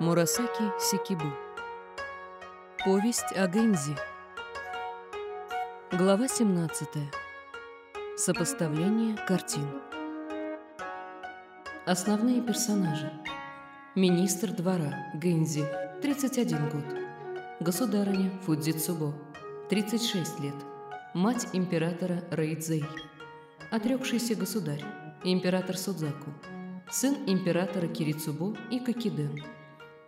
Мурасаки Сикибу. Повесть о Гэнзи. Глава 17. Сопоставление картин. Основные персонажи. Министр двора Гэнзи, 31 год. Государыня Фудзицубо, 36 лет. Мать императора Рейдзей. Отрекшийся государь, император Судзаку. Сын императора Кирицубо и Кокиден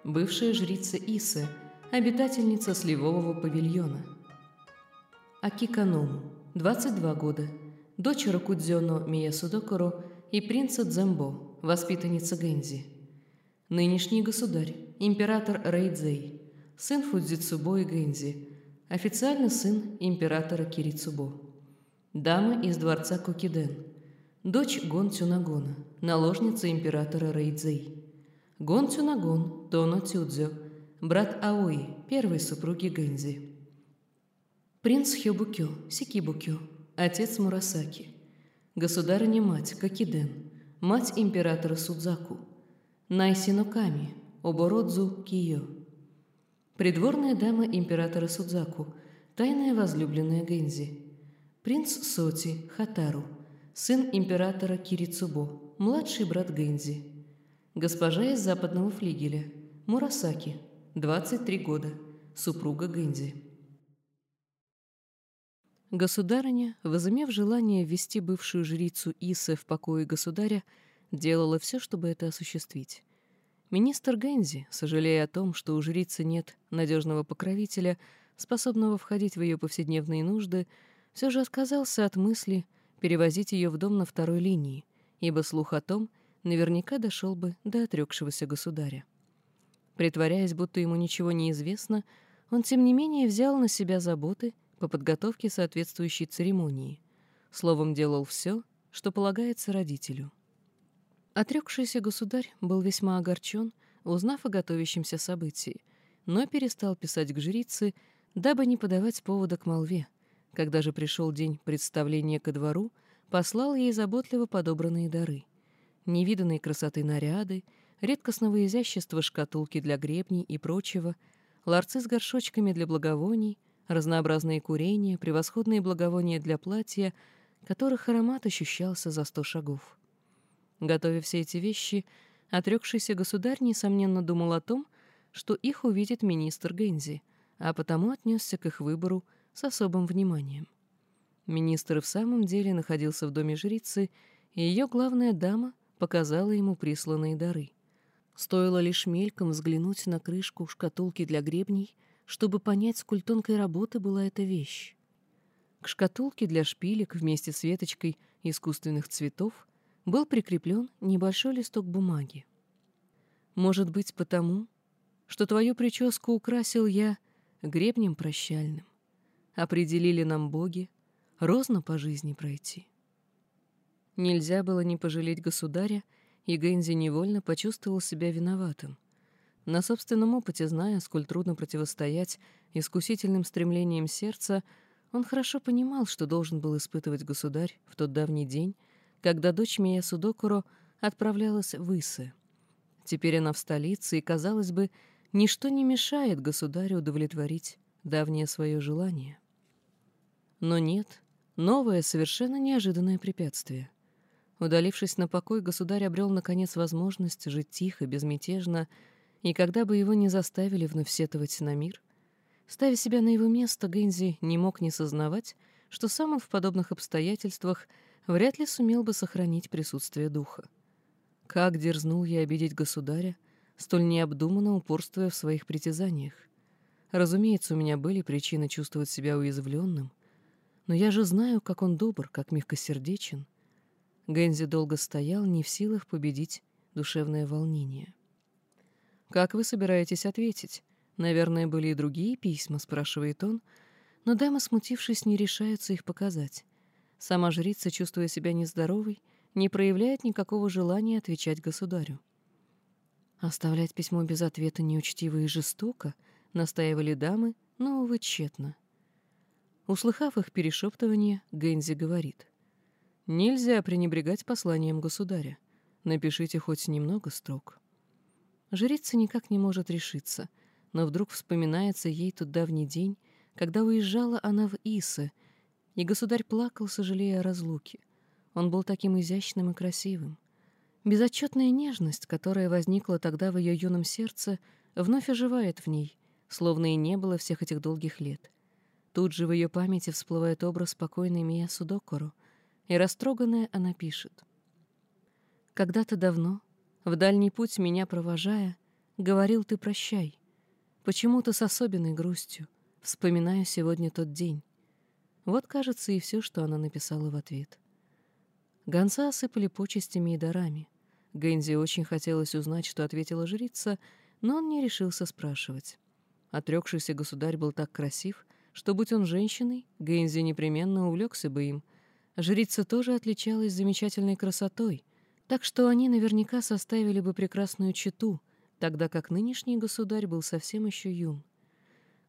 бывшая жрица Исы, обитательница сливового павильона. Акиканому, 22 года, дочь Рокудзёно Миясудокоро и принца Дзамбо, воспитанница Гэнзи. Нынешний государь, император Рейдзей, сын Фудзицубо и Гэнзи, официально сын императора Кирицубо. Дама из дворца Кокиден, дочь Гон Цюнагона, наложница императора Рейдзей. Гон Цюнагон, Тоно Цюдзё, брат Аои, первой супруги Гэнзи. Принц Хёбукё, Сикибукё, отец Мурасаки. Государыня-мать Кокиден, мать императора Судзаку. Найсиноками, Обородзу Киё. Придворная дама императора Судзаку, тайная возлюбленная Гэнзи. Принц Соти, Хатару, сын императора Кирицубо, младший брат Гэнзи. Госпожа из западного флигеля. Мурасаки. 23 года. Супруга Гэнзи. Государыня, возымев желание ввести бывшую жрицу Исы в покое государя, делала все, чтобы это осуществить. Министр Гэнзи, сожалея о том, что у жрицы нет надежного покровителя, способного входить в ее повседневные нужды, все же отказался от мысли перевозить ее в дом на второй линии, ибо слух о том, наверняка дошел бы до отрекшегося государя. Притворяясь, будто ему ничего не известно, он, тем не менее, взял на себя заботы по подготовке соответствующей церемонии. Словом, делал все, что полагается родителю. Отрекшийся государь был весьма огорчен, узнав о готовящемся событии, но перестал писать к жрице, дабы не подавать повода к молве. Когда же пришел день представления ко двору, послал ей заботливо подобранные дары — невиданной красоты наряды, редкостного изящества шкатулки для гребней и прочего, ларцы с горшочками для благовоний, разнообразные курения, превосходные благовония для платья, которых аромат ощущался за сто шагов. Готовя все эти вещи, отрекшийся государь, несомненно, думал о том, что их увидит министр Гензи, а потому отнесся к их выбору с особым вниманием. Министр в самом деле находился в доме жрицы, и ее главная дама показала ему присланные дары. Стоило лишь мельком взглянуть на крышку шкатулки для гребней, чтобы понять, сколь тонкой работы была эта вещь. К шкатулке для шпилек вместе с веточкой искусственных цветов был прикреплен небольшой листок бумаги. Может быть, потому, что твою прическу украсил я гребнем прощальным. Определили нам боги, розно по жизни пройти. Нельзя было не пожалеть государя, и Гэнзи невольно почувствовал себя виноватым. На собственном опыте, зная, сколь трудно противостоять искусительным стремлениям сердца, он хорошо понимал, что должен был испытывать государь в тот давний день, когда дочь Мия Судокуро отправлялась в Исы. Теперь она в столице, и, казалось бы, ничто не мешает государю удовлетворить давнее свое желание. Но нет, новое, совершенно неожиданное препятствие — Удалившись на покой, государь обрел, наконец, возможность жить тихо, безмятежно, и когда бы его не заставили вновь сетовать на мир, ставя себя на его место, Гэнзи не мог не сознавать, что сам он в подобных обстоятельствах вряд ли сумел бы сохранить присутствие духа. Как дерзнул я обидеть государя, столь необдуманно упорствуя в своих притязаниях. Разумеется, у меня были причины чувствовать себя уязвленным, но я же знаю, как он добр, как мягкосердечен, Гэнзи долго стоял, не в силах победить душевное волнение. «Как вы собираетесь ответить? Наверное, были и другие письма», — спрашивает он, но дама, смутившись, не решается их показать. Сама жрица, чувствуя себя нездоровой, не проявляет никакого желания отвечать государю. Оставлять письмо без ответа неучтиво и жестоко, настаивали дамы, но, увы, тщетно. Услыхав их перешептывание, Гэнзи говорит — Нельзя пренебрегать посланием государя. Напишите хоть немного строк. Жрица никак не может решиться, но вдруг вспоминается ей тот давний день, когда уезжала она в Исы, и государь плакал, сожалея о разлуке. Он был таким изящным и красивым. Безотчетная нежность, которая возникла тогда в ее юном сердце, вновь оживает в ней, словно и не было всех этих долгих лет. Тут же в ее памяти всплывает образ спокойной Мия Судокору, и растроганная она пишет. «Когда-то давно, в дальний путь меня провожая, говорил ты прощай. Почему-то с особенной грустью вспоминаю сегодня тот день. Вот, кажется, и все, что она написала в ответ. Гонца осыпали почестями и дарами. Гэнзи очень хотелось узнать, что ответила жрица, но он не решился спрашивать. Отрекшийся государь был так красив, что, будь он женщиной, Гэнзи непременно увлекся бы им. Жрица тоже отличалась замечательной красотой, так что они наверняка составили бы прекрасную чету, тогда как нынешний государь был совсем еще юн.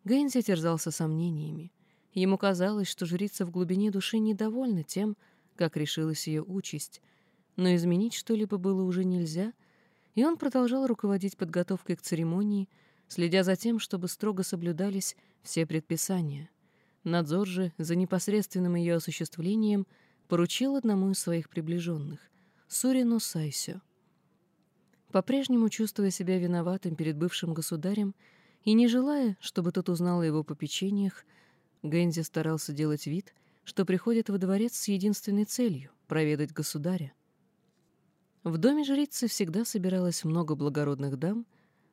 Гэнзи терзался сомнениями. Ему казалось, что жрица в глубине души недовольна тем, как решилась ее участь, но изменить что-либо было уже нельзя, и он продолжал руководить подготовкой к церемонии, следя за тем, чтобы строго соблюдались все предписания. Надзор же за непосредственным ее осуществлением поручил одному из своих приближенных — Сурину Сайсю. По-прежнему чувствуя себя виноватым перед бывшим государем и не желая, чтобы тот узнал о его попечениях, Гэнзи старался делать вид, что приходит во дворец с единственной целью — проведать государя. В доме жрицы всегда собиралось много благородных дам,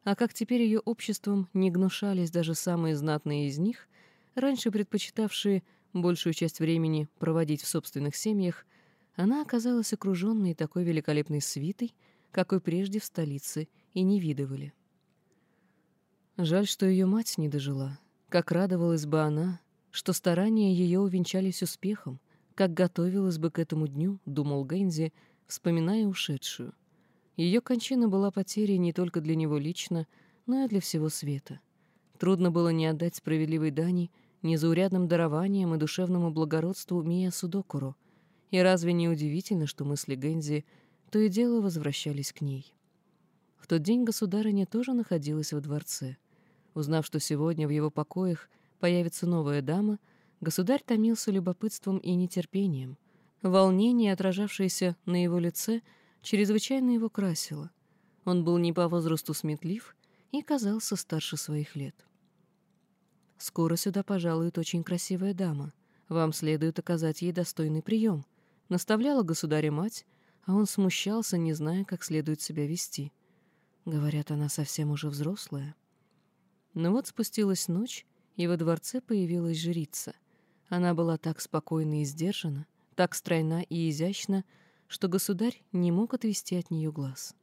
а как теперь ее обществом не гнушались даже самые знатные из них, раньше предпочитавшие большую часть времени проводить в собственных семьях, она оказалась окруженной такой великолепной свитой, какой прежде в столице и не видывали. Жаль, что ее мать не дожила. Как радовалась бы она, что старания ее увенчались успехом, как готовилась бы к этому дню, думал Гэнзи, вспоминая ушедшую. Ее кончина была потерей не только для него лично, но и для всего света. Трудно было не отдать справедливой дани незаурядным дарованиям и душевному благородству Мия Судокуру, и разве не удивительно, что мысли Гэнзи то и дело возвращались к ней? В тот день государыня тоже находилась во дворце. Узнав, что сегодня в его покоях появится новая дама, государь томился любопытством и нетерпением. Волнение, отражавшееся на его лице, чрезвычайно его красило. Он был не по возрасту сметлив и казался старше своих лет. «Скоро сюда пожалует очень красивая дама. Вам следует оказать ей достойный прием», — наставляла государя мать, а он смущался, не зная, как следует себя вести. Говорят, она совсем уже взрослая. Но вот спустилась ночь, и во дворце появилась жрица. Она была так спокойна и сдержана, так стройна и изящна, что государь не мог отвести от нее глаз.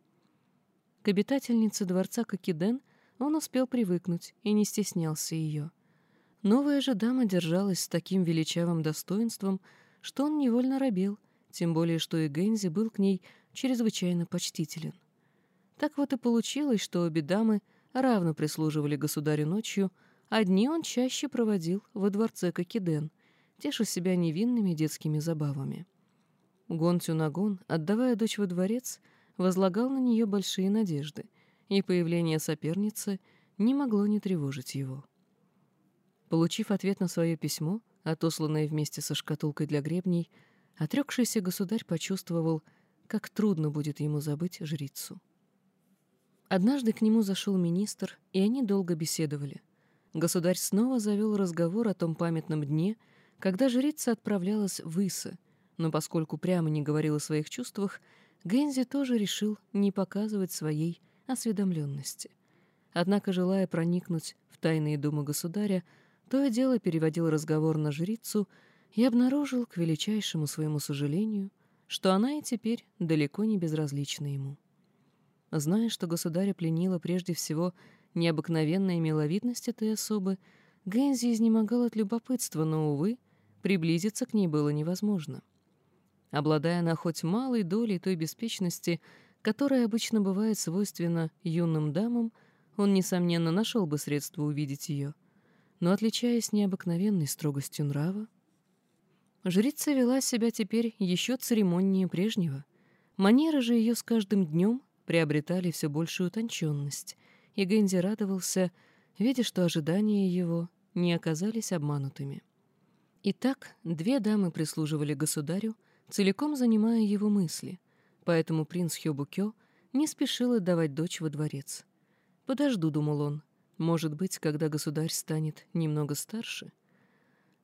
К обитательнице дворца Кокиден он успел привыкнуть и не стеснялся ее. Новая же дама держалась с таким величавым достоинством, что он невольно робел, тем более что и Гензи был к ней чрезвычайно почтителен. Так вот и получилось, что обе дамы равно прислуживали государю ночью, Одни он чаще проводил во дворце Кокиден, теша себя невинными детскими забавами. Гон Тюнагон, отдавая дочь во дворец, возлагал на нее большие надежды, и появление соперницы не могло не тревожить его. Получив ответ на свое письмо, отосланное вместе со шкатулкой для гребней, отрекшийся государь почувствовал, как трудно будет ему забыть жрицу. Однажды к нему зашел министр, и они долго беседовали. Государь снова завел разговор о том памятном дне, когда жрица отправлялась в Исы, но поскольку прямо не говорил о своих чувствах, Гензи тоже решил не показывать своей осведомленности. Однако, желая проникнуть в тайные думы государя, то и дело переводил разговор на жрицу и обнаружил, к величайшему своему сожалению, что она и теперь далеко не безразлична ему. Зная, что государя пленила прежде всего необыкновенная миловидность этой особы, Гэнзи изнемогал от любопытства, но, увы, приблизиться к ней было невозможно. Обладая она хоть малой долей той беспечности, которая обычно бывает свойственна юным дамам, он, несомненно, нашел бы средства увидеть ее. Но, отличаясь необыкновенной строгостью нрава, жрица вела себя теперь еще церемоннее прежнего. Манеры же ее с каждым днем приобретали все большую утонченность, и Гэнди радовался, видя, что ожидания его не оказались обманутыми. Итак, две дамы прислуживали государю, целиком занимая его мысли, поэтому принц Хёбукё не спешил отдавать дочь во дворец. «Подожду», — думал он, — «может быть, когда государь станет немного старше».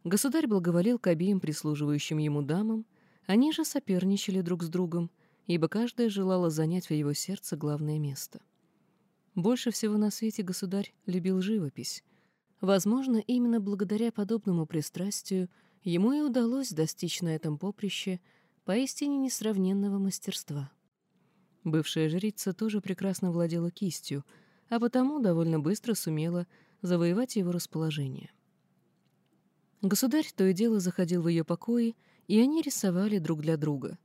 Государь благоволил к обеим прислуживающим ему дамам, они же соперничали друг с другом, ибо каждая желала занять в его сердце главное место. Больше всего на свете государь любил живопись. Возможно, именно благодаря подобному пристрастию ему и удалось достичь на этом поприще поистине несравненного мастерства. Бывшая жрица тоже прекрасно владела кистью, а потому довольно быстро сумела завоевать его расположение. Государь то и дело заходил в ее покои, и они рисовали друг для друга.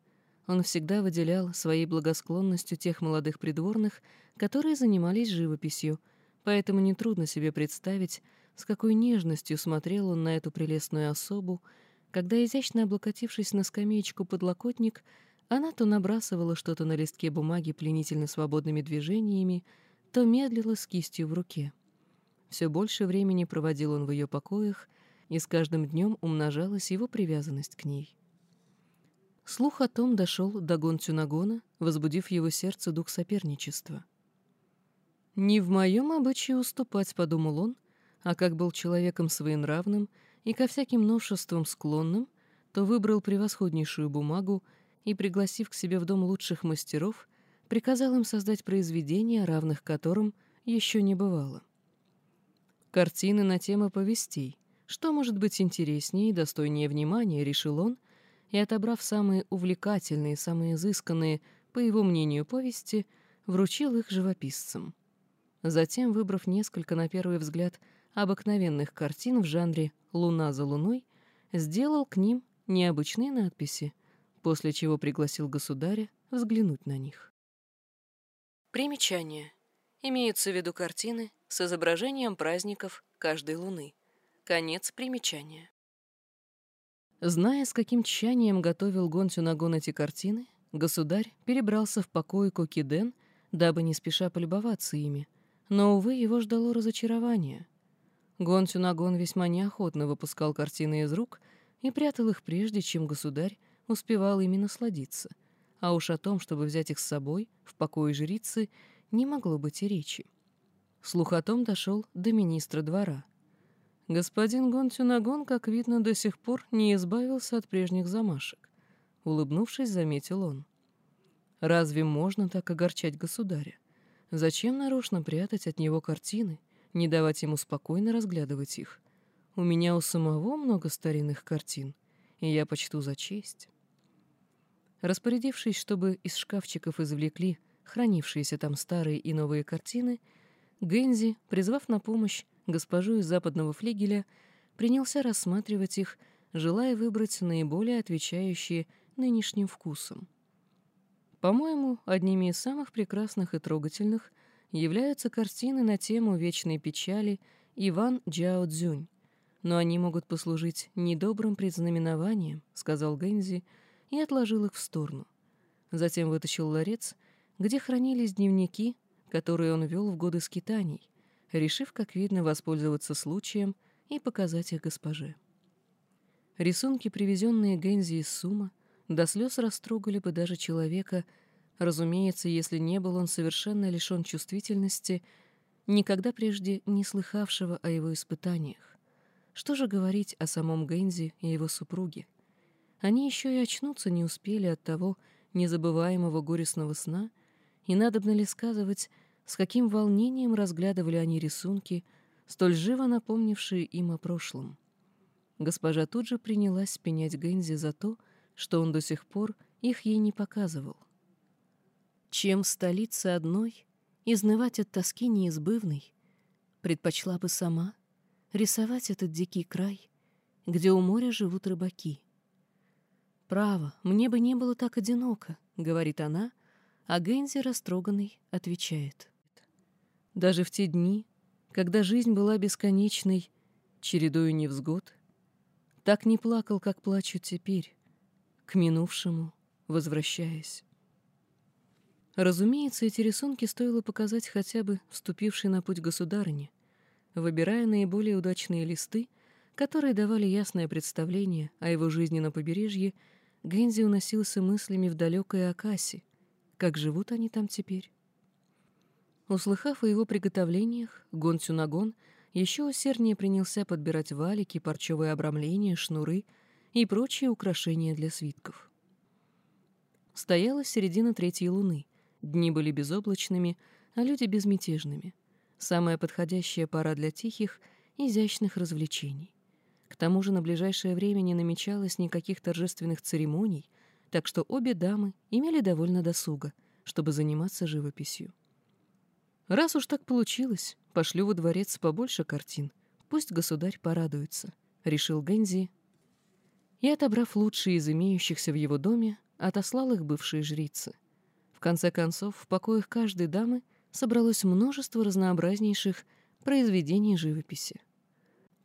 Он всегда выделял своей благосклонностью тех молодых придворных, которые занимались живописью, поэтому нетрудно себе представить, с какой нежностью смотрел он на эту прелестную особу, когда, изящно облокотившись на скамеечку подлокотник, она то набрасывала что-то на листке бумаги пленительно свободными движениями, то медлила с кистью в руке. Все больше времени проводил он в ее покоях, и с каждым днем умножалась его привязанность к ней. Слух о том дошел до Гонцюнагона, возбудив его сердце дух соперничества. «Не в моем обычае уступать», — подумал он, а как был человеком своенравным и ко всяким новшествам склонным, то выбрал превосходнейшую бумагу и, пригласив к себе в дом лучших мастеров, приказал им создать произведения, равных которым еще не бывало. Картины на тему повестей, что может быть интереснее и достойнее внимания, решил он, и, отобрав самые увлекательные, самые изысканные, по его мнению, повести, вручил их живописцам. Затем, выбрав несколько, на первый взгляд, обыкновенных картин в жанре «Луна за луной», сделал к ним необычные надписи, после чего пригласил государя взглянуть на них. Примечание. Имеются в виду картины с изображением праздников каждой луны. Конец примечания. Зная, с каким тщанием готовил Гонсю Нагон эти картины, государь перебрался в покой Кокиден, дабы не спеша полюбоваться ими, но, увы, его ждало разочарование. Гонсю Нагон весьма неохотно выпускал картины из рук и прятал их прежде, чем государь успевал ими насладиться, а уж о том, чтобы взять их с собой в покое жрицы, не могло быть и речи. Слух о том дошел до министра двора — Господин Гонтюнагон, как видно, до сих пор не избавился от прежних замашек. Улыбнувшись, заметил он. Разве можно так огорчать государя? Зачем нарочно прятать от него картины, не давать ему спокойно разглядывать их? У меня у самого много старинных картин, и я почту за честь. Распорядившись, чтобы из шкафчиков извлекли хранившиеся там старые и новые картины, Гензи, призвав на помощь госпожу из западного флигеля, принялся рассматривать их, желая выбрать наиболее отвечающие нынешним вкусам. По-моему, одними из самых прекрасных и трогательных являются картины на тему вечной печали Иван Джао Цзюнь, но они могут послужить недобрым предзнаменованием, сказал Гэнзи и отложил их в сторону. Затем вытащил ларец, где хранились дневники, которые он вел в годы скитаний, решив, как видно, воспользоваться случаем и показать их госпоже. Рисунки, привезенные Гензи из Сума, до слез растрогали бы даже человека, разумеется, если не был он совершенно лишен чувствительности, никогда прежде не слыхавшего о его испытаниях. Что же говорить о самом Гензи и его супруге? Они еще и очнуться не успели от того незабываемого горестного сна, и надобно ли сказывать, с каким волнением разглядывали они рисунки, столь живо напомнившие им о прошлом. Госпожа тут же принялась пенять Гэнзи за то, что он до сих пор их ей не показывал. Чем в столице одной изнывать от тоски неизбывной, предпочла бы сама рисовать этот дикий край, где у моря живут рыбаки. «Право, мне бы не было так одиноко», — говорит она, а Гэнзи, растроганный, отвечает. Даже в те дни, когда жизнь была бесконечной, чередою невзгод, так не плакал, как плачу теперь, к минувшему возвращаясь. Разумеется, эти рисунки стоило показать хотя бы вступившей на путь государыне, выбирая наиболее удачные листы, которые давали ясное представление о его жизни на побережье, Гензи уносился мыслями в далекое Акаси. Как живут они там теперь? Услыхав о его приготовлениях, Гон Цюнагон еще усерднее принялся подбирать валики, парчевые обрамления, шнуры и прочие украшения для свитков. Стояла середина третьей луны, дни были безоблачными, а люди безмятежными. Самая подходящая пора для тихих, изящных развлечений. Тому же на ближайшее время не намечалось никаких торжественных церемоний, так что обе дамы имели довольно досуга, чтобы заниматься живописью. «Раз уж так получилось, пошлю во дворец побольше картин. Пусть государь порадуется», — решил Гэнзи. И, отобрав лучшие из имеющихся в его доме, отослал их бывшие жрицы. В конце концов, в покоях каждой дамы собралось множество разнообразнейших произведений живописи.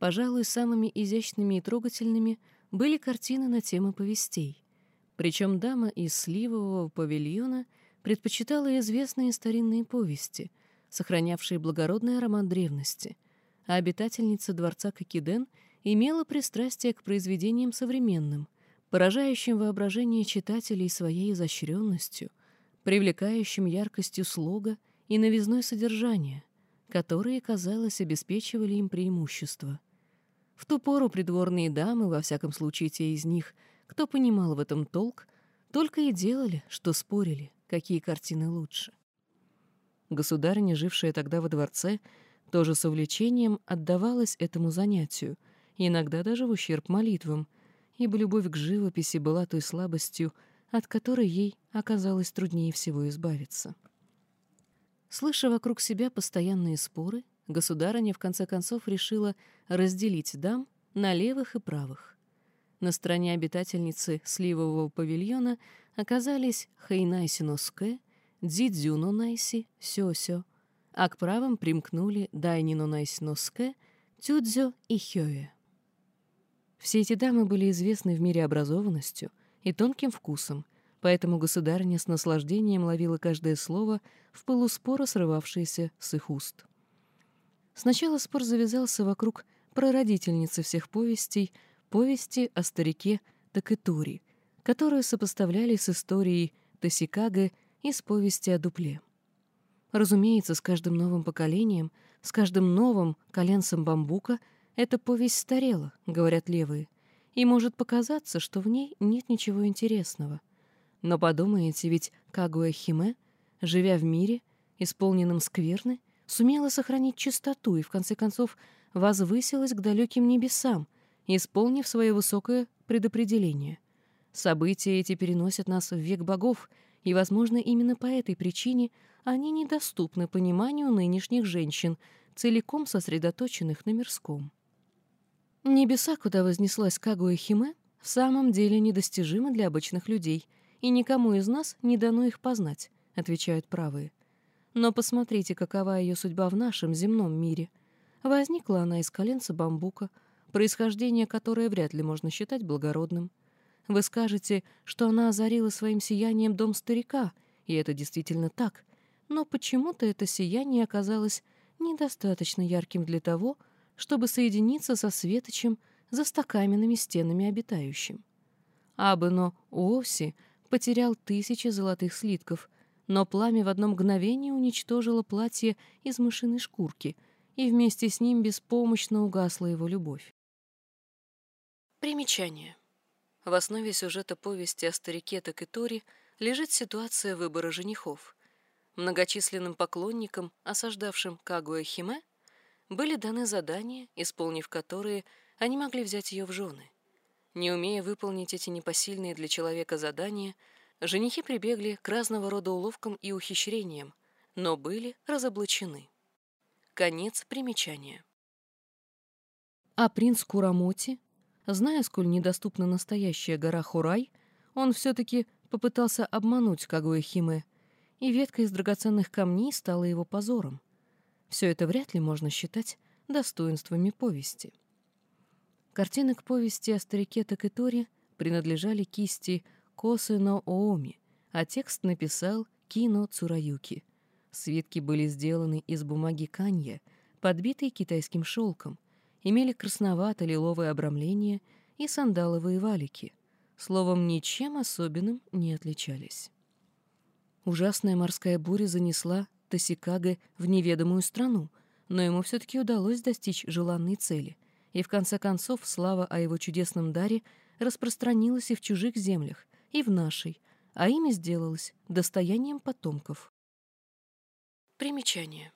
Пожалуй, самыми изящными и трогательными были картины на темы повестей. Причем дама из сливового павильона предпочитала известные старинные повести, сохранявшие благородный аромат древности, а обитательница дворца Кокиден имела пристрастие к произведениям современным, поражающим воображение читателей своей изощренностью, привлекающим яркостью слога и новизной содержания, которые, казалось, обеспечивали им преимущество — в ту пору придворные дамы, во всяком случае те из них, кто понимал в этом толк, только и делали, что спорили, какие картины лучше. Государыня, жившая тогда во дворце, тоже с увлечением отдавалась этому занятию, иногда даже в ущерб молитвам, ибо любовь к живописи была той слабостью, от которой ей оказалось труднее всего избавиться. Слыша вокруг себя постоянные споры, государыня в конце концов решила разделить дам на левых и правых. На стороне обитательницы сливового павильона оказались Хайнайси Носке, Дзидзюно Найси, Сёсё, а к правым примкнули Дайнино Найси Носке, Тюдзё и Хёе. Все эти дамы были известны в мире образованностью и тонким вкусом, поэтому государыня с наслаждением ловила каждое слово в полуспоро срывавшееся с их уст. Сначала спор завязался вокруг прародительницы всех повестей, повести о старике Такэтури, которую сопоставляли с историей Тосикаге и с повести о дупле. Разумеется, с каждым новым поколением, с каждым новым коленцем бамбука эта повесть старела, говорят левые, и может показаться, что в ней нет ничего интересного. Но подумайте, ведь Кагуэ Химе, живя в мире, исполненном скверны, сумела сохранить чистоту и, в конце концов, возвысилась к далеким небесам, исполнив свое высокое предопределение. События эти переносят нас в век богов, и, возможно, именно по этой причине они недоступны пониманию нынешних женщин, целиком сосредоточенных на мирском. Небеса, куда вознеслась Кагуэ Химе, в самом деле недостижимы для обычных людей, и никому из нас не дано их познать, отвечают правые. Но посмотрите, какова ее судьба в нашем земном мире. Возникла она из коленца бамбука, происхождение которое вряд ли можно считать благородным. Вы скажете, что она озарила своим сиянием дом старика, и это действительно так, но почему-то это сияние оказалось недостаточно ярким для того, чтобы соединиться со светочем за стакаменными стенами обитающим. Абыно Уоси потерял тысячи золотых слитков, но пламя в одно мгновение уничтожило платье из мышиной шкурки, и вместе с ним беспомощно угасла его любовь. Примечание. В основе сюжета повести о старике Такитори лежит ситуация выбора женихов. Многочисленным поклонникам, осаждавшим Кагуэ Химе, были даны задания, исполнив которые они могли взять ее в жены. Не умея выполнить эти непосильные для человека задания, Женихи прибегли к разного рода уловкам и ухищрениям, но были разоблачены. Конец примечания. А принц Курамоти, зная, сколь недоступна настоящая гора Хурай, он все-таки попытался обмануть Кагуэ Химе, и ветка из драгоценных камней стала его позором. Все это вряд ли можно считать достоинствами повести. Картины к повести о старике Такэтори принадлежали кисти Косы но Ооми, а текст написал Кино Цураюки. Свитки были сделаны из бумаги канья, подбитой китайским шелком, имели красновато-лиловое обрамление и сандаловые валики. Словом, ничем особенным не отличались. Ужасная морская буря занесла Тосикаге в неведомую страну, но ему все-таки удалось достичь желанной цели, и в конце концов слава о его чудесном даре распространилась и в чужих землях, и в нашей, а имя сделалось достоянием потомков. Примечание.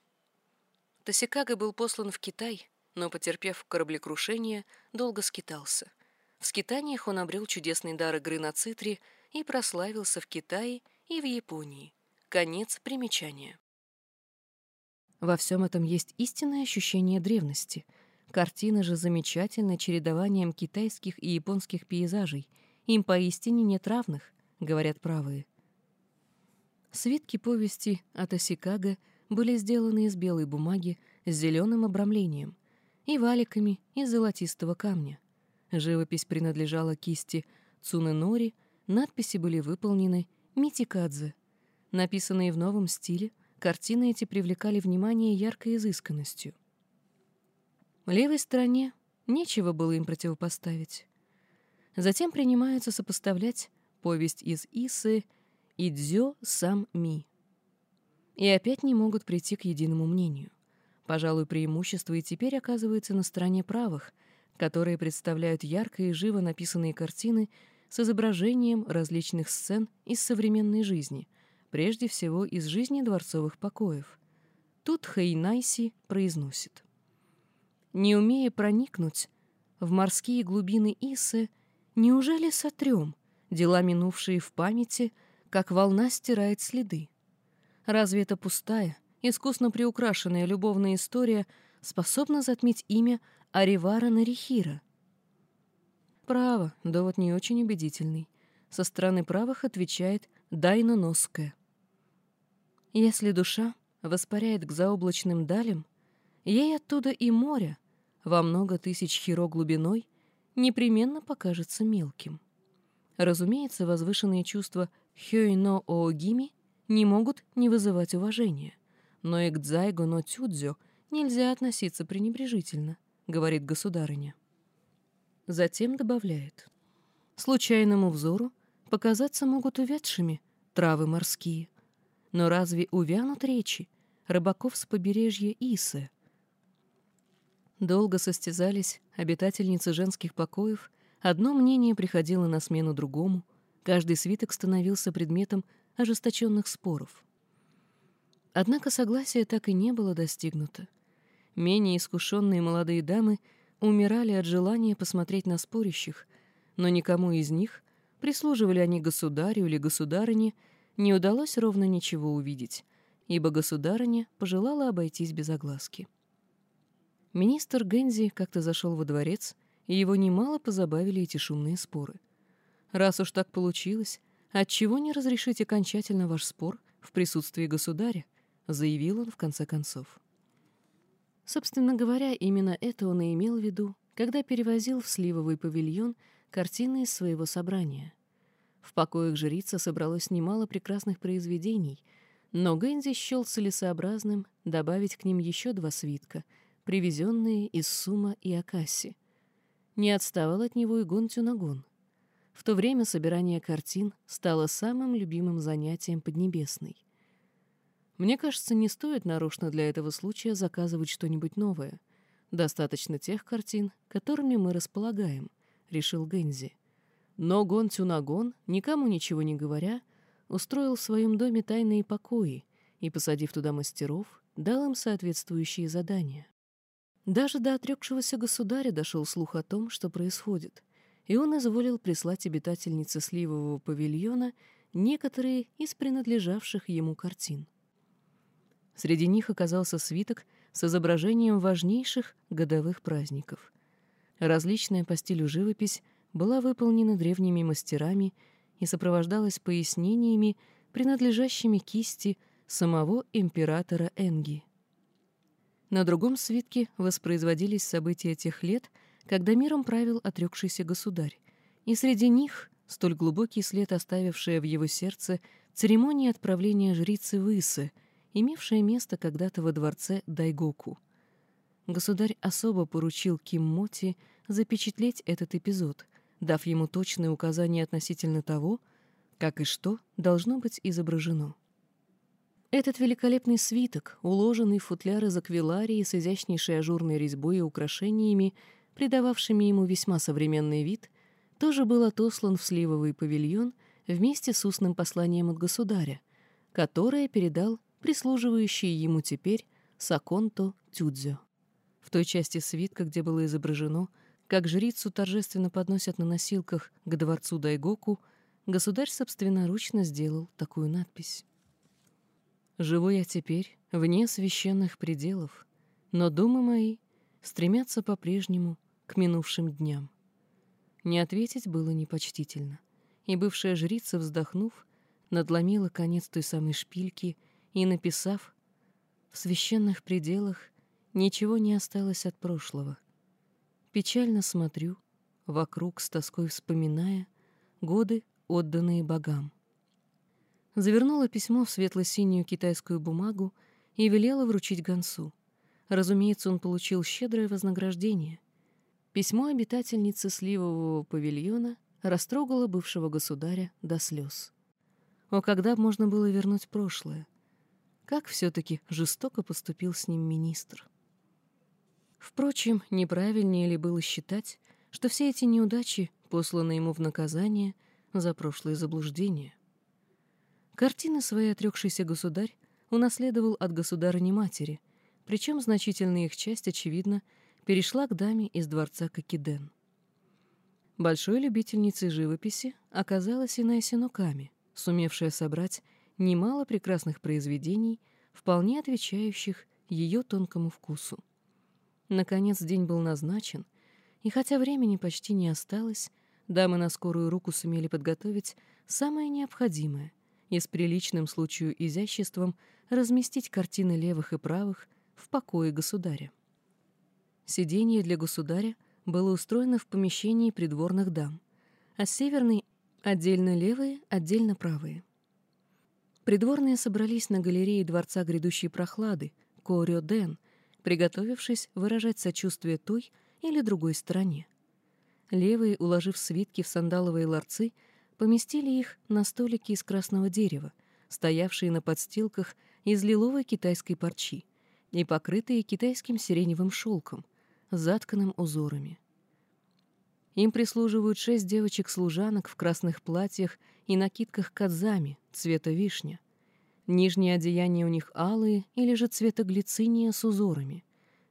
Тосикага был послан в Китай, но, потерпев кораблекрушение, долго скитался. В скитаниях он обрел чудесный дар игры на цитре и прославился в Китае и в Японии. Конец примечания. Во всем этом есть истинное ощущение древности. Картина же замечательна чередованием китайских и японских пейзажей. Им поистине нет равных, говорят правые. Свитки повести от Осикага были сделаны из белой бумаги с зеленым обрамлением и валиками из золотистого камня. Живопись принадлежала кисти Цунэнори, надписи были выполнены Митикадзе. Написанные в новом стиле, картины эти привлекали внимание яркой изысканностью. В левой стороне нечего было им противопоставить. Затем принимаются сопоставлять повесть из Исы и Дзё Сам Ми. И опять не могут прийти к единому мнению. Пожалуй, преимущество и теперь оказывается на стороне правых, которые представляют ярко и живо написанные картины с изображением различных сцен из современной жизни, прежде всего из жизни дворцовых покоев. Тут Хайнайси произносит. «Не умея проникнуть в морские глубины Исы, неужели сотрем дела, минувшие в памяти, как волна стирает следы? Разве эта пустая, искусно приукрашенная любовная история способна затмить имя Аривара Нарихира? Право, довод не очень убедительный. Со стороны правых отвечает Дайна Ноская. Если душа воспаряет к заоблачным далям, ей оттуда и море, во много тысяч хиро глубиной, непременно покажется мелким. Разумеется, возвышенные чувства хёйно оогими не могут не вызывать уважения, но и к дзайго но тюдзё нельзя относиться пренебрежительно, говорит государыня. Затем добавляет. Случайному взору показаться могут увядшими травы морские. Но разве увянут речи рыбаков с побережья Исы? Долго состязались обитательницы женских покоев, одно мнение приходило на смену другому, каждый свиток становился предметом ожесточенных споров. Однако согласия так и не было достигнуто. Менее искушенные молодые дамы — умирали от желания посмотреть на спорящих, но никому из них, прислуживали они государю или государыне, не удалось ровно ничего увидеть, ибо государыня пожелала обойтись без огласки. Министр Гензи как-то зашел во дворец, и его немало позабавили эти шумные споры. «Раз уж так получилось, отчего не разрешить окончательно ваш спор в присутствии государя?» — заявил он в конце концов. Собственно говоря, именно это он и имел в виду, когда перевозил в сливовый павильон картины из своего собрания. В покоях жрица собралось немало прекрасных произведений, но Гэнзи счел целесообразным добавить к ним еще два свитка, привезенные из Сума и Акаси. Не отставал от него и Гон Тюнагон. В то время собирание картин стало самым любимым занятием Поднебесной. Мне кажется, не стоит нарочно для этого случая заказывать что-нибудь новое. Достаточно тех картин, которыми мы располагаем, — решил Гэнзи. Но Гон Тюнагон, никому ничего не говоря, устроил в своем доме тайные покои и, посадив туда мастеров, дал им соответствующие задания. Даже до отрекшегося государя дошел слух о том, что происходит, и он изволил прислать обитательнице сливового павильона некоторые из принадлежавших ему картин. Среди них оказался свиток с изображением важнейших годовых праздников. Различная по стилю живопись была выполнена древними мастерами и сопровождалась пояснениями, принадлежащими кисти самого императора Энги. На другом свитке воспроизводились события тех лет, когда миром правил отрекшийся государь, и среди них столь глубокий след оставившая в его сердце церемония отправления жрицы Высы, имевшая место когда-то во дворце Дайгоку. Государь особо поручил Ким Моти запечатлеть этот эпизод, дав ему точные указания относительно того, как и что должно быть изображено. Этот великолепный свиток, уложенный в футляры из аквиларии с изящнейшей ажурной резьбой и украшениями, придававшими ему весьма современный вид, тоже был отослан в сливовый павильон вместе с устным посланием от государя, которое передал прислуживающий ему теперь Саконто Тюдзё. В той части свитка, где было изображено, как жрицу торжественно подносят на носилках к дворцу Дайгоку, государь собственноручно сделал такую надпись. «Живу я теперь вне священных пределов, но думы мои стремятся по-прежнему к минувшим дням. Не ответить было непочтительно, и бывшая жрица, вздохнув, надломила конец той самой шпильки и, написав «В священных пределах ничего не осталось от прошлого. Печально смотрю, вокруг с тоской вспоминая годы, отданные богам». Завернула письмо в светло-синюю китайскую бумагу и велела вручить гонцу. Разумеется, он получил щедрое вознаграждение — Письмо обитательницы сливового павильона растрогало бывшего государя до слез. О, когда можно было вернуть прошлое? Как все-таки жестоко поступил с ним министр. Впрочем, неправильнее ли было считать, что все эти неудачи посланы ему в наказание за прошлые заблуждения? Картины своей отрекшийся государь унаследовал от государыни-матери, причем значительная их часть, очевидно, перешла к даме из дворца Кокиден. Большой любительницей живописи оказалась Инай Синуками, сумевшая собрать немало прекрасных произведений, вполне отвечающих ее тонкому вкусу. Наконец день был назначен, и хотя времени почти не осталось, дамы на скорую руку сумели подготовить самое необходимое и с приличным случаю изяществом разместить картины левых и правых в покое государя. Сиденье для государя было устроено в помещении придворных дам, а с северной — отдельно левые, отдельно правые. Придворные собрались на галерее дворца грядущей прохлады, Корио-Ден, приготовившись выражать сочувствие той или другой стороне. Левые, уложив свитки в сандаловые ларцы, поместили их на столики из красного дерева, стоявшие на подстилках из лиловой китайской парчи и покрытые китайским сиреневым шелком — затканным узорами. Им прислуживают шесть девочек-служанок в красных платьях и накидках кадзами цвета вишня. Нижние одеяния у них алые или же цвета глициния с узорами.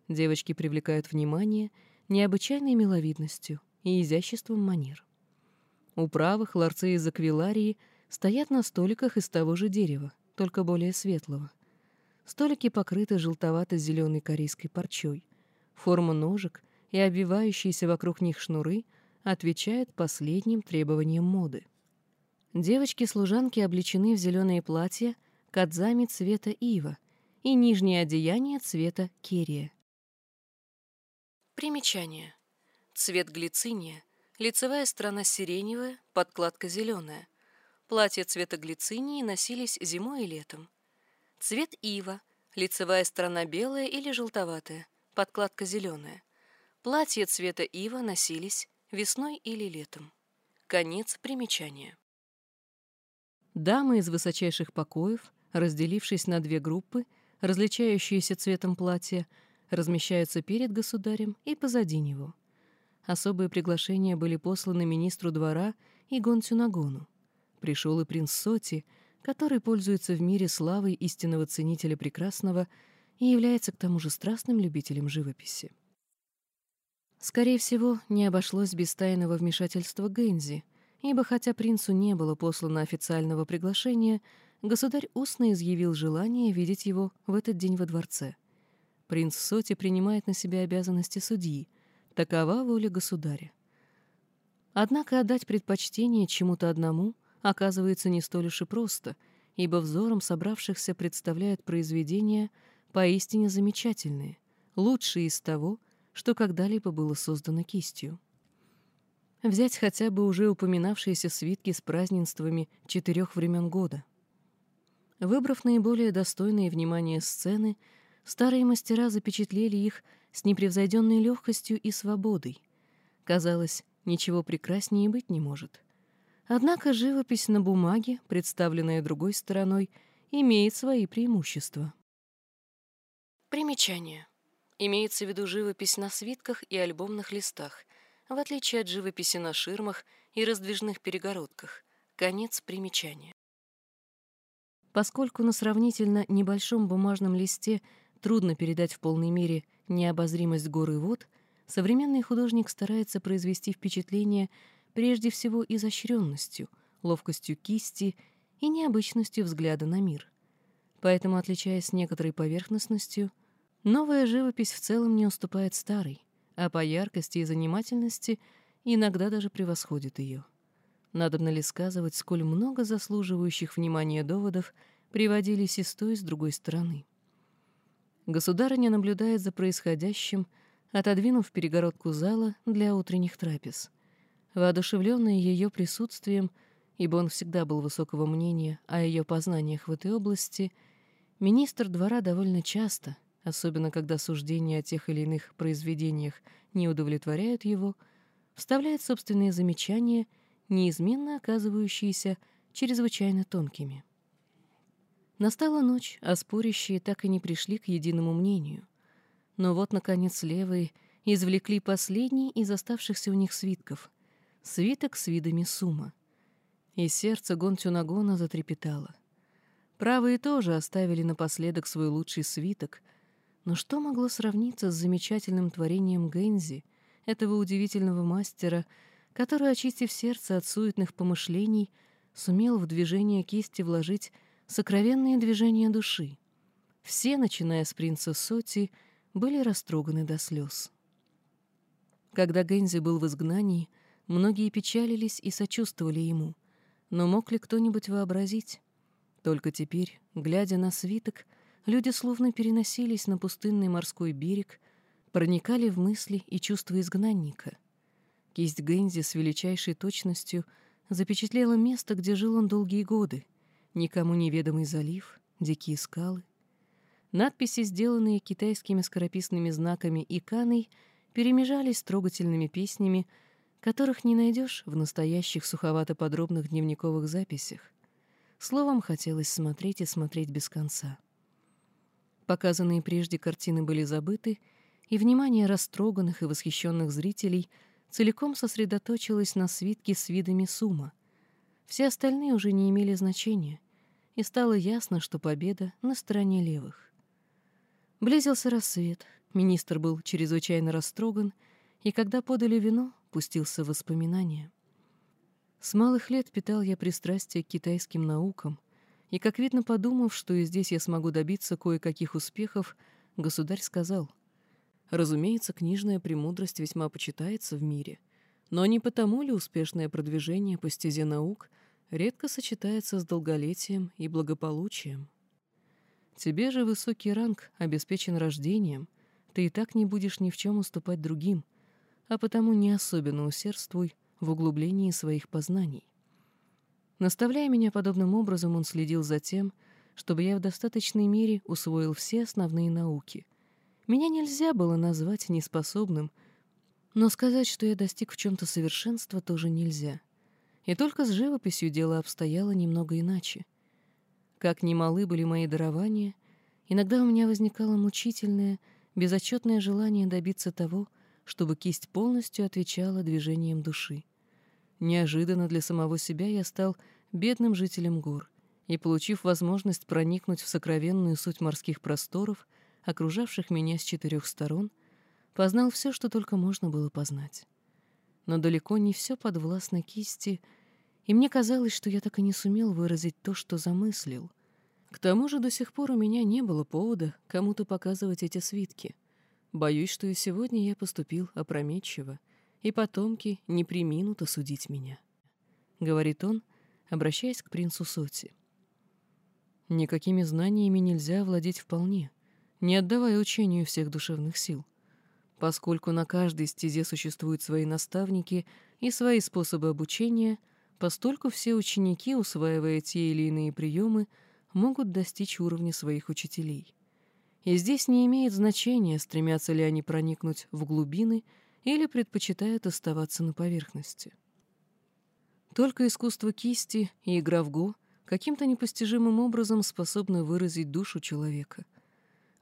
Девочки привлекают внимание необычайной миловидностью и изяществом манер. У правых ларцы из аквиларии стоят на столиках из того же дерева, только более светлого. Столики покрыты желтовато-зеленой корейской парчой — Форма ножек и обвивающиеся вокруг них шнуры отвечают последним требованиям моды. Девочки-служанки облечены в зеленые платья кадзами цвета ива и нижнее одеяние цвета керия. Примечание. Цвет глициния, лицевая сторона сиреневая, подкладка зеленая. Платья цвета глицинии носились зимой и летом. Цвет ива, лицевая сторона белая или желтоватая, подкладка зеленая. Платья цвета ива носились весной или летом. Конец примечания. Дамы из высочайших покоев, разделившись на две группы, различающиеся цветом платья, размещаются перед государем и позади него. Особые приглашения были посланы министру двора и Гонцюнагону. Пришел и принц Соти, который пользуется в мире славой истинного ценителя прекрасного и является к тому же страстным любителем живописи. Скорее всего, не обошлось без тайного вмешательства Гэнзи, ибо хотя принцу не было послано официального приглашения, государь устно изъявил желание видеть его в этот день во дворце. Принц Соти принимает на себя обязанности судьи. Такова воля государя. Однако отдать предпочтение чему-то одному оказывается не столь уж и просто, ибо взором собравшихся представляют произведения — поистине замечательные, лучшие из того, что когда-либо было создано кистью. Взять хотя бы уже упоминавшиеся свитки с празднествами четырех времен года. Выбрав наиболее достойные внимания сцены, старые мастера запечатлели их с непревзойденной легкостью и свободой. Казалось, ничего прекраснее быть не может. Однако живопись на бумаге, представленная другой стороной, имеет свои преимущества. Примечание. Имеется в виду живопись на свитках и альбомных листах, в отличие от живописи на ширмах и раздвижных перегородках. Конец примечания. Поскольку на сравнительно небольшом бумажном листе трудно передать в полной мере необозримость гор и вод, современный художник старается произвести впечатление прежде всего изощренностью, ловкостью кисти и необычностью взгляда на мир. Поэтому, отличаясь некоторой поверхностностью, новая живопись в целом не уступает старой, а по яркости и занимательности иногда даже превосходит ее. Надобно ли сказывать, сколь много заслуживающих внимания доводов приводились и с той, и с другой стороны. Государыня наблюдает за происходящим, отодвинув перегородку зала для утренних трапез. Воодушевленный ее присутствием, ибо он всегда был высокого мнения о ее познаниях в этой области, министр двора довольно часто, особенно когда суждения о тех или иных произведениях не удовлетворяют его, вставляет собственные замечания, неизменно оказывающиеся чрезвычайно тонкими. Настала ночь, а спорящие так и не пришли к единому мнению. Но вот, наконец, левые извлекли последний из оставшихся у них свитков, свиток с видами сумма. И сердце Гонтюнагона затрепетало. Правые тоже оставили напоследок свой лучший свиток, но что могло сравниться с замечательным творением Гензи, этого удивительного мастера, который, очистив сердце от суетных помышлений, сумел в движение кисти вложить сокровенные движения души. Все, начиная с принца Соти, были растроганы до слез. Когда Гензи был в изгнании, Многие печалились и сочувствовали ему, но мог ли кто-нибудь вообразить? Только теперь, глядя на свиток, люди словно переносились на пустынный морской берег, проникали в мысли и чувства изгнанника. Кисть Гензи с величайшей точностью запечатлела место, где жил он долгие годы, никому неведомый залив, дикие скалы. Надписи, сделанные китайскими скорописными знаками и каной, перемежались трогательными песнями, которых не найдешь в настоящих суховато-подробных дневниковых записях. Словом, хотелось смотреть и смотреть без конца. Показанные прежде картины были забыты, и внимание растроганных и восхищенных зрителей целиком сосредоточилось на свитке с видами сумма. Все остальные уже не имели значения, и стало ясно, что победа на стороне левых. Близился рассвет, министр был чрезвычайно растроган, и когда подали вино, пустился в воспоминания. С малых лет питал я пристрастие к китайским наукам, и, как видно, подумав, что и здесь я смогу добиться кое-каких успехов, государь сказал, «Разумеется, книжная премудрость весьма почитается в мире, но не потому ли успешное продвижение по стезе наук редко сочетается с долголетием и благополучием? Тебе же высокий ранг обеспечен рождением, ты и так не будешь ни в чем уступать другим — а потому не особенно усердствуй в углублении своих познаний. Наставляя меня подобным образом, он следил за тем, чтобы я в достаточной мере усвоил все основные науки. Меня нельзя было назвать неспособным, но сказать, что я достиг в чем-то совершенства, тоже нельзя. И только с живописью дело обстояло немного иначе. Как немалы были мои дарования, иногда у меня возникало мучительное, безотчетное желание добиться того, чтобы кисть полностью отвечала движениям души. Неожиданно для самого себя я стал бедным жителем гор и, получив возможность проникнуть в сокровенную суть морских просторов, окружавших меня с четырех сторон, познал все, что только можно было познать. Но далеко не все подвластно кисти, и мне казалось, что я так и не сумел выразить то, что замыслил. К тому же до сих пор у меня не было повода кому-то показывать эти свитки — Боюсь, что и сегодня я поступил опрометчиво, и потомки не приминут осудить меня», — говорит он, обращаясь к принцу Соти. «Никакими знаниями нельзя владеть вполне, не отдавая учению всех душевных сил. Поскольку на каждой стезе существуют свои наставники, и свои способы обучения, постольку все ученики, усваивая те или иные приемы, могут достичь уровня своих учителей. И здесь не имеет значения, стремятся ли они проникнуть в глубины или предпочитают оставаться на поверхности. Только искусство кисти и игра в го каким-то непостижимым образом способны выразить душу человека.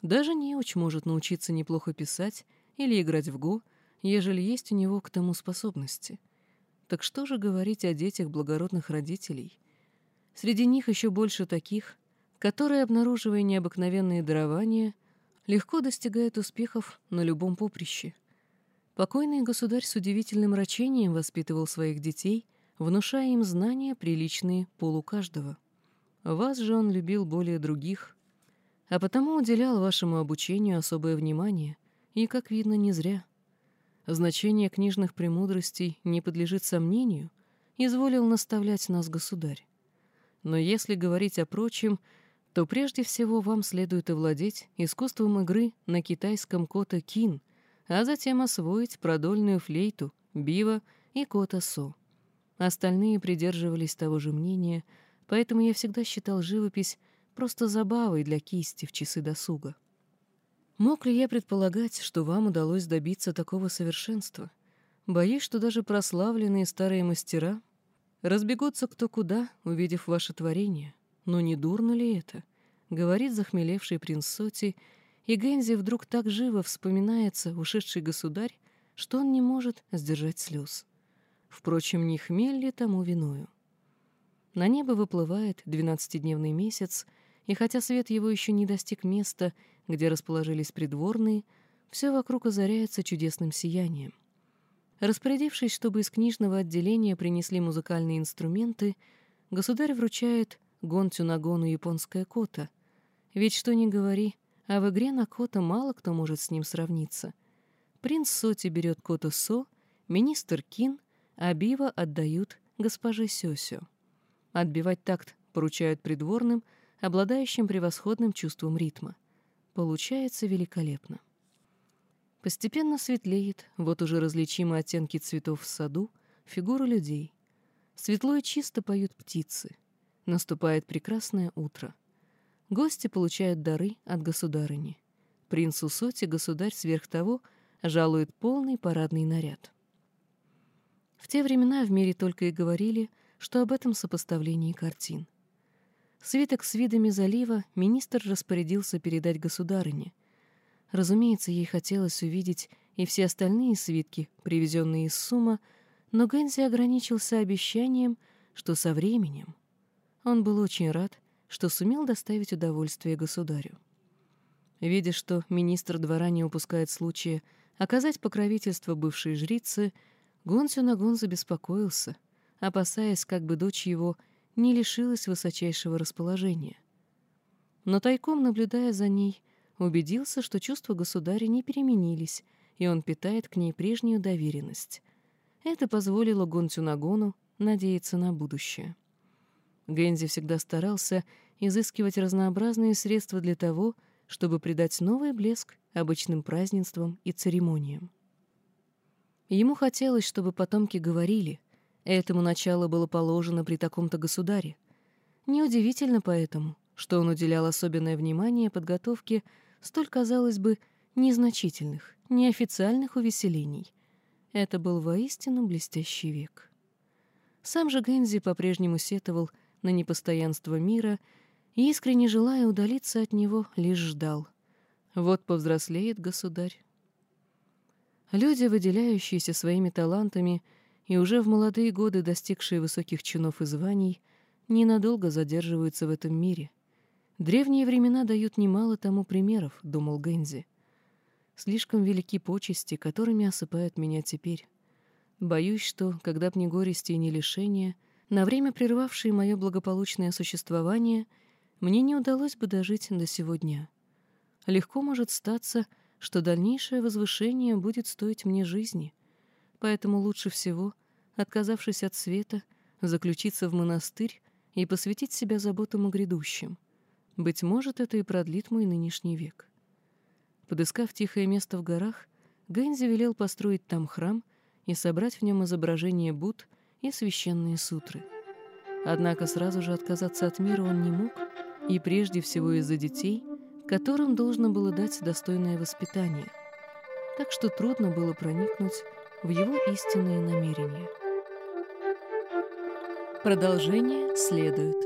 Даже неуч может научиться неплохо писать или играть в го, ежели есть у него к тому способности. Так что же говорить о детях благородных родителей? Среди них еще больше таких, которые, обнаруживая необыкновенные дарования, легко достигают успехов на любом поприще. Покойный государь с удивительным рачением воспитывал своих детей, внушая им знания, приличные полу каждого. Вас же он любил более других, а потому уделял вашему обучению особое внимание, и, как видно, не зря. Значение книжных премудростей не подлежит сомнению, изволил наставлять нас государь. Но если говорить о прочем, то прежде всего вам следует овладеть искусством игры на китайском кота кин, а затем освоить продольную флейту, бива и кота со. Остальные придерживались того же мнения, поэтому я всегда считал живопись просто забавой для кисти в часы досуга. Мог ли я предполагать, что вам удалось добиться такого совершенства? Боюсь, что даже прославленные старые мастера разбегутся кто куда, увидев ваше творение — но не дурно ли это? Говорит захмелевший принц Соти, и Гензи вдруг так живо вспоминается ушедший государь, что он не может сдержать слез. Впрочем, не хмель ли тому виною? На небо выплывает двенадцатидневный месяц, и хотя свет его еще не достиг места, где расположились придворные, все вокруг озаряется чудесным сиянием. Распорядившись, чтобы из книжного отделения принесли музыкальные инструменты, государь вручает гонцю на гону японская кота. Ведь что ни говори, а в игре на кота мало кто может с ним сравниться. Принц Соти берет кота Со, министр Кин, а Бива отдают госпоже Сёсё. Отбивать такт поручают придворным, обладающим превосходным чувством ритма. Получается великолепно. Постепенно светлеет, вот уже различимы оттенки цветов в саду, фигуры людей. Светло и чисто поют птицы. Наступает прекрасное утро. Гости получают дары от государыни. Принцу Соти государь сверх того жалует полный парадный наряд. В те времена в мире только и говорили, что об этом сопоставлении картин. Свиток с видами залива министр распорядился передать государыне. Разумеется, ей хотелось увидеть и все остальные свитки, привезенные из Сума, но Гэнзи ограничился обещанием, что со временем он был очень рад, что сумел доставить удовольствие государю. Видя, что министр двора не упускает случая оказать покровительство бывшей жрице, Гонсю Нагон забеспокоился, опасаясь, как бы дочь его не лишилась высочайшего расположения. Но тайком, наблюдая за ней, убедился, что чувства государя не переменились, и он питает к ней прежнюю доверенность. Это позволило Гонцю Нагону надеяться на будущее. Гензи всегда старался изыскивать разнообразные средства для того, чтобы придать новый блеск обычным празднествам и церемониям. Ему хотелось, чтобы потомки говорили, этому начало было положено при таком-то государе. Неудивительно поэтому, что он уделял особенное внимание подготовке столь, казалось бы, незначительных, неофициальных увеселений. Это был воистину блестящий век. Сам же Гензи по-прежнему сетовал — на непостоянство мира и, искренне желая удалиться от него, лишь ждал. Вот повзрослеет государь. Люди, выделяющиеся своими талантами и уже в молодые годы достигшие высоких чинов и званий, ненадолго задерживаются в этом мире. Древние времена дают немало тому примеров, думал Гензи. Слишком велики почести, которыми осыпают меня теперь. Боюсь, что, когда б не горести и не лишения, на время прервавшие мое благополучное существование, мне не удалось бы дожить до сего дня. Легко может статься, что дальнейшее возвышение будет стоить мне жизни, поэтому лучше всего, отказавшись от света, заключиться в монастырь и посвятить себя заботам о грядущем. Быть может, это и продлит мой нынешний век. Подыскав тихое место в горах, Гэнзи велел построить там храм и собрать в нем изображение Будд и священные сутры. Однако сразу же отказаться от мира он не мог, и прежде всего из-за детей, которым должно было дать достойное воспитание. Так что трудно было проникнуть в его истинные намерения. Продолжение следует.